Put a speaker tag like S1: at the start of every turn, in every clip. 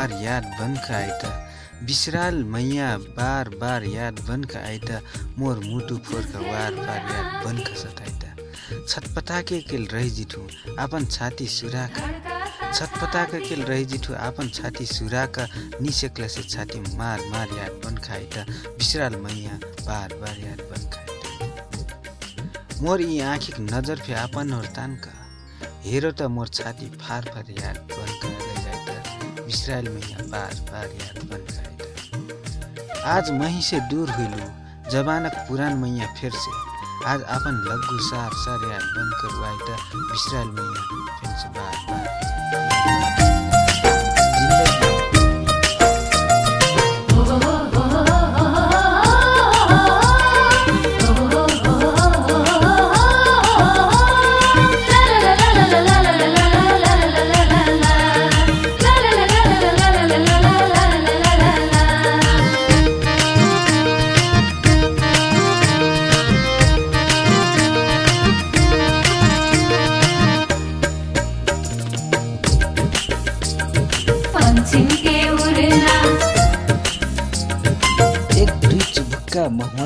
S1: बार बार याद बनका आइता। विसराल मैया बार बार याद बनका आइता। मोर मुटु फोरका वार पार याद बनका सताइता। छटपटाके केल रही जिठु आपन छाती सुराका छटपटाका केल रही जिठु आपन छाती सुराका निसेक्ला से छाती मार मार याद बनका आइता। विसराल मैया बार बार याद बनका आइता। मोर यी आँखिक नजर फे आपन तानका हेरो त मोर छाती फार फार याद बनका जाता विसराल मैया बार बार याद बनका आज मही से दूर हुइलु जवानक पुरान मैया फिर से आज आपन लग्गु सार सार याद बनकर वाइता विसराल मैया फिर से बार बार।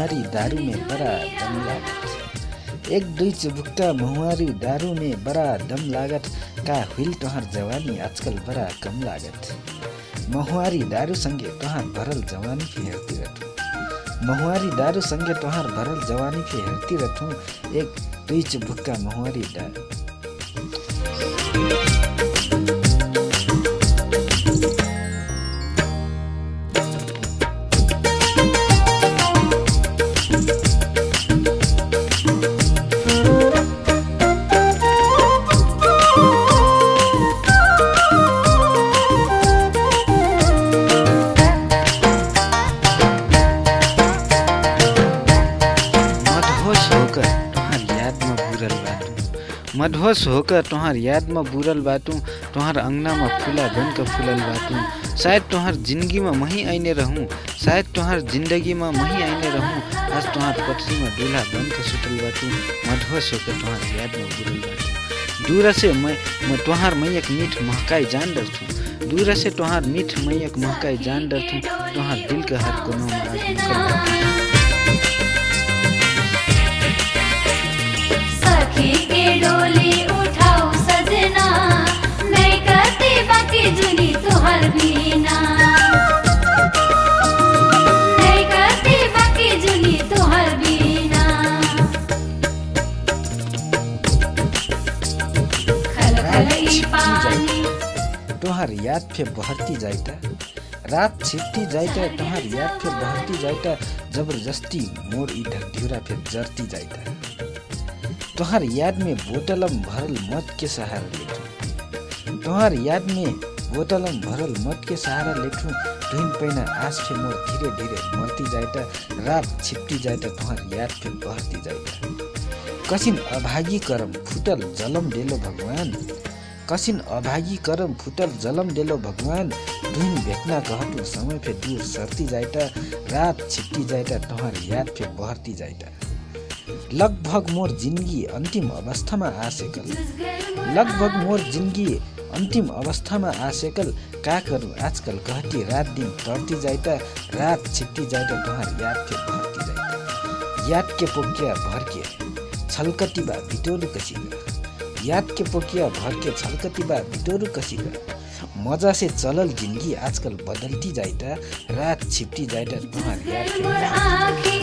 S1: महुआरी दारू में बड़ा दम लागत। एक दुई चुबुक्का महुआरी दारू में बड़ा दम लागत। का हुइल तोहर जवानी आजकल बड़ा कम लागत। महुआरी दारू संगे तोहर भरल जवानी फे हेर्ती रठू महुआरी दारू संगे तोहर भरल जवानी फे हेर्ती रठू एक दुई चुबुक्का महुआरी दारू मधवस होकर तुम्हार याद में बुरल बातूँ तुम्हार अंगना में फूला बन कर फूलल बातूँ। शायद तुम्हार ज़िंदगी में मही आईने रहूँ, शायद तुम्हार ज़िंदगी में मही आईने रहूँ, आज तुम्हार पटरी में दूल्हा बन कर सुतल बातूँ, मधवस होकर तुम्हार याद में बुरल बातूँ। दूर से मैं मैं तुम्हार एक मीठ महकाई जान डर थूँ। दूर से तुम्हार मीठ मैयक महकाई जान डर थूँ तुम्हार दिल के हर
S2: कोनों में
S1: आज याद फे बहती जाइता रात छिट्टी जाइता तोहार याद फे बहती जाइता जबरदस्ती मोर ई ढकढ्यूरा फे जरती जाइता तोहार याद में बोतलम भरल मत के सहारा लेठू। तोहार याद में बोतलम भरल मत के सहारा लेठू। तुहिन पैना आस फे मोर धीरे धीरे मरती जाइता रात छिप्टी जाइता तोहार याद फे बहती जाइता कसिन अभागी करम फुटल जलम डेलो भगवान। कसिन अभागी करम फुटल जलम डेलो भगवान। दुहिन भेट्ना कहटु समय फे दूर सर्ती जाइता रात छिप्टी जाइता तोहार याद फे बहर्ती जाइता। लगभग मोर जिन्दगी अन्तिम अवस्थामा आसेकल। लगभग मोर जिन्दगी अन्तिम अवस्थामा आसेकल का करू? आजकल कहती रात दिन टर्ती जाइता रात छिप्टी जाइता तोहार याद के भर्ती जाइता। याद के पोकिया भर्के छलकती बा बिटोरु कसिगा याद के पोकिया भर्के छलकती बा बिटोरु कसिगा मजा से चलल जिन्दगी आजकल बदलती जाइता रात छिप्टी जाइता तोहार याद के